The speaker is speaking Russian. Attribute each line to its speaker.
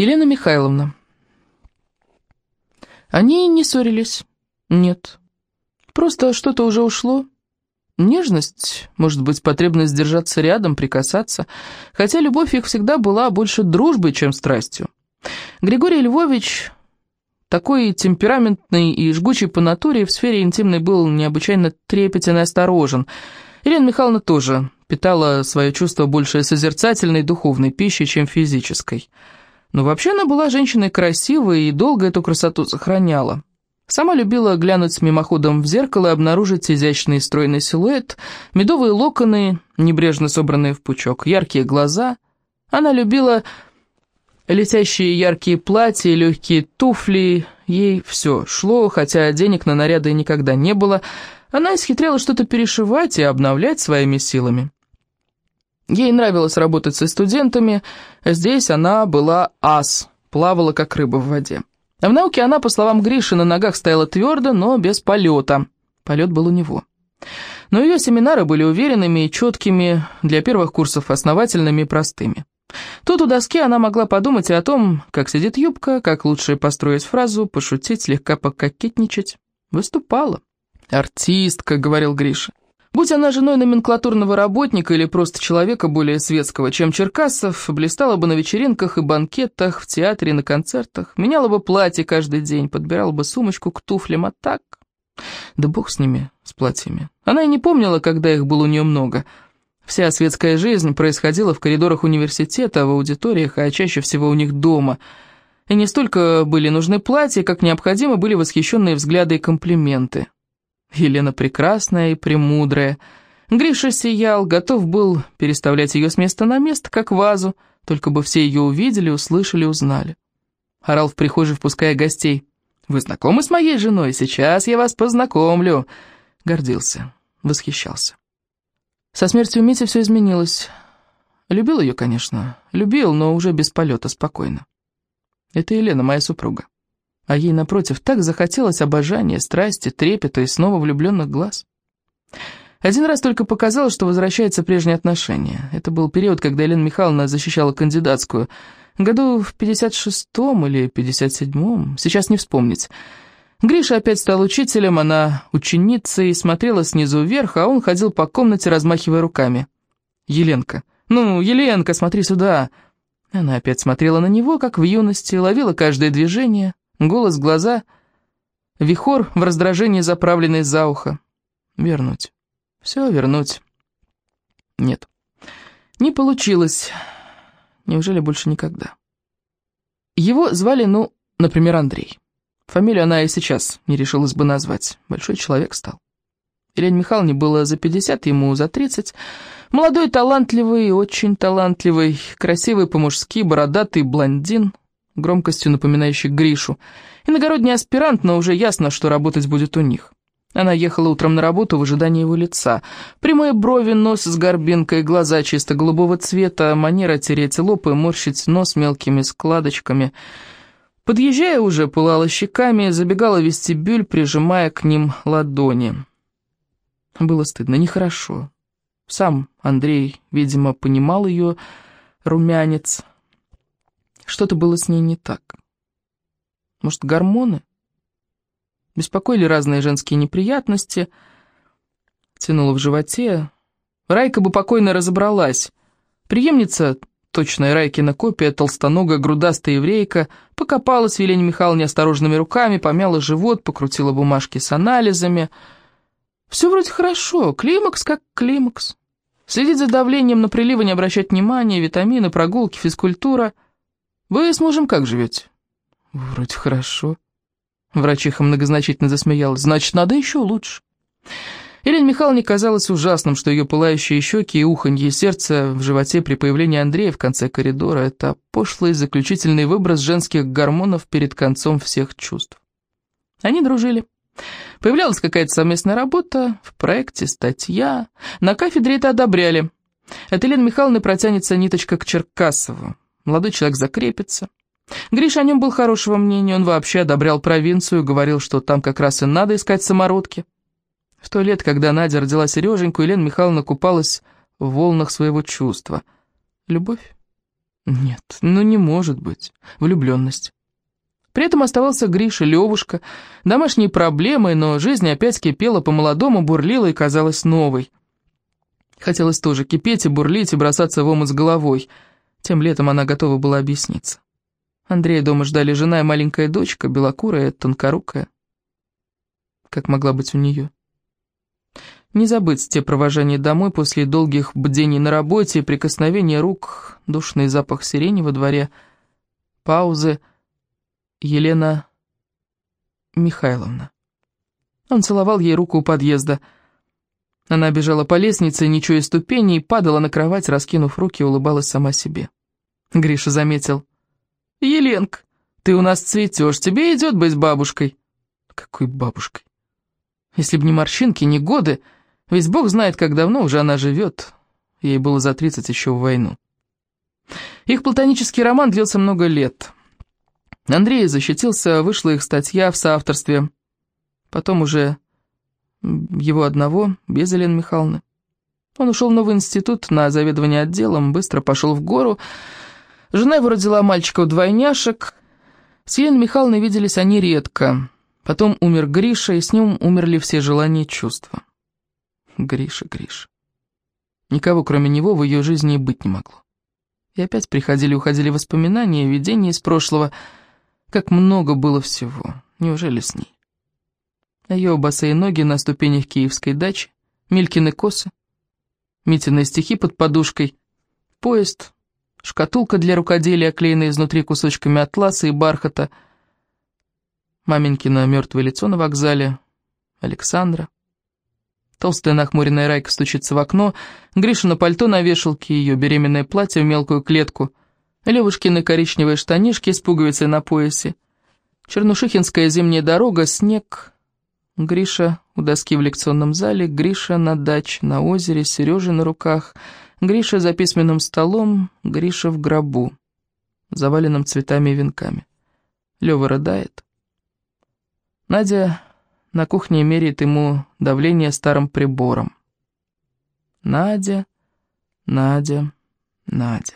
Speaker 1: Елена Михайловна. Они не ссорились. Нет. Просто что-то уже ушло. Нежность, может быть, потребность держаться рядом, прикасаться. Хотя любовь их всегда была больше дружбой, чем страстью. Григорий Львович, такой темпераментный и жгучий по натуре, в сфере интимной был необычайно трепетен и осторожен. Елена Михайловна тоже питала свое чувство больше созерцательной духовной пищей, чем физической. Но вообще она была женщиной красивой и долго эту красоту сохраняла. Сама любила глянуть мимоходом в зеркало и обнаружить изящный стройный силуэт, медовые локоны, небрежно собранные в пучок, яркие глаза. Она любила летящие яркие платья, легкие туфли. Ей все шло, хотя денег на наряды никогда не было. Она исхитряла что-то перешивать и обновлять своими силами. Ей нравилось работать со студентами, здесь она была ас, плавала как рыба в воде. В науке она, по словам Гриши, на ногах стояла твердо, но без полета. Полет был у него. Но ее семинары были уверенными и четкими, для первых курсов основательными и простыми. Тут у доски она могла подумать и о том, как сидит юбка, как лучше построить фразу, пошутить, слегка пококетничать. Выступала. «Артистка», — говорил Гриша. Будь она женой номенклатурного работника или просто человека более светского, чем Черкасов, блистала бы на вечеринках и банкетах, в театре и на концертах, меняла бы платье каждый день, подбирала бы сумочку к туфлям, а так... Да бог с ними, с платьями. Она и не помнила, когда их было у нее много. Вся светская жизнь происходила в коридорах университета, в аудиториях, а чаще всего у них дома. И не столько были нужны платья, как необходимы были восхищенные взгляды и комплименты. Елена прекрасная и премудрая. Гриша сиял, готов был переставлять ее с места на место, как вазу, только бы все ее увидели, услышали, узнали. Орал в прихожей, впуская гостей. «Вы знакомы с моей женой? Сейчас я вас познакомлю!» Гордился, восхищался. Со смертью Мити все изменилось. Любил ее, конечно, любил, но уже без полета, спокойно. Это Елена, моя супруга а ей, напротив, так захотелось обожания, страсти, трепета и снова влюбленных глаз. Один раз только показалось, что возвращаются прежние отношения. Это был период, когда Елена Михайловна защищала кандидатскую. Году в 56-м или 57-м, сейчас не вспомнить. Гриша опять стал учителем, она ученицей, смотрела снизу вверх, а он ходил по комнате, размахивая руками. «Еленка, ну, Еленка, смотри сюда!» Она опять смотрела на него, как в юности, ловила каждое движение, Голос, глаза, вихор в раздражении, заправленный за ухо. Вернуть. Все вернуть. Нет. Не получилось. Неужели больше никогда? Его звали, ну, например, Андрей. Фамилию она и сейчас не решилась бы назвать. Большой человек стал. Елене Михайловне было за 50, ему за 30. Молодой, талантливый, очень талантливый, красивый по-мужски, бородатый блондин, громкостью напоминающий Гришу. Иногородний аспирант, но уже ясно, что работать будет у них. Она ехала утром на работу в ожидании его лица. Прямые брови, нос с горбинкой, глаза чисто голубого цвета, манера тереть лоб и морщить нос мелкими складочками. Подъезжая уже, пылала щеками, забегала в вестибюль, прижимая к ним ладони. Было стыдно, нехорошо. Сам Андрей, видимо, понимал ее румянец, что-то было с ней не так. Может, гормоны? Беспокоили разные женские неприятности. Тянуло в животе. Райка бы покойно разобралась. Приемница, точная Райкина копия, толстоногая, грудастая еврейка, покопалась в Елене Михайловне осторожными руками, помяла живот, покрутила бумажки с анализами. Все вроде хорошо, климакс как климакс. Следить за давлением на приливы, не обращать внимания, витамины, прогулки, физкультура — «Вы с мужем как живете?» «Вроде хорошо». Врачиха многозначительно засмеялась. «Значит, надо еще лучше». Елене Михайловне казалось ужасным, что ее пылающие щеки и уханье сердце в животе при появлении Андрея в конце коридора — это пошлый заключительный выброс женских гормонов перед концом всех чувств. Они дружили. Появлялась какая-то совместная работа, в проекте статья. На кафедре это одобряли. От Елены Михайловны протянется ниточка к Черкасову. Молодой человек закрепится. Гриша о нем был хорошего мнения, он вообще одобрял провинцию, говорил, что там как раз и надо искать самородки. В то лет, когда Надя родила Сереженьку, Елена Михайловна купалась в волнах своего чувства. Любовь? Нет, ну не может быть. Влюбленность. При этом оставался Гриша, Левушка, домашние проблемы, но жизнь опять кипела по-молодому, бурлила и казалась новой. Хотелось тоже кипеть и бурлить, и бросаться в омут с головой. Тем летом она готова была объясниться. Андрея дома ждали жена и маленькая дочка, белокурая, тонкорукая. Как могла быть у нее? Не забыть те провожания домой после долгих бдений на работе, прикосновения рук, душный запах сирени во дворе, паузы. Елена Михайловна. Он целовал ей руку у подъезда. Она бежала по лестнице, не чуя ступеней, падала на кровать, раскинув руки, улыбалась сама себе. Гриша заметил. «Еленка, ты у нас цветешь, тебе идет быть бабушкой». «Какой бабушкой? Если б не морщинки, не годы, ведь Бог знает, как давно уже она живет. Ей было за тридцать еще в войну. Их платонический роман длился много лет. Андрей защитился, вышла их статья в соавторстве. Потом уже его одного, без Елены Михайловны. Он ушел в новый институт на заведование отделом, быстро пошел в гору. Жена его родила мальчиков-двойняшек. С Еленой Михайловной виделись они редко. Потом умер Гриша, и с ним умерли все желания и чувства. Гриша, Гриша. Никого, кроме него, в ее жизни и быть не могло. И опять приходили уходили воспоминания, видения из прошлого. Как много было всего. Неужели с ней? Ее босые ноги на ступенях киевской дачи, Милькины косы, Митины стихи под подушкой, поезд, шкатулка для рукоделия, оклеенная изнутри кусочками атласа и бархата, маменькино мертвое лицо на вокзале, Александра. Толстая нахмуренная Райка стучится в окно, Гриша на пальто на вешалке, ее беременное платье в мелкую клетку, Левушкины коричневые штанишки с пуговицей на поясе, Чернушихинская зимняя дорога, снег, Гриша у доски в лекционном зале, Гриша на даче, на озере, Сережа на руках, Гриша за письменным столом, Гриша в гробу, заваленном цветами и венками. Лёва рыдает. Надя на кухне меряет ему давление старым прибором. Надя, Надя, Надя.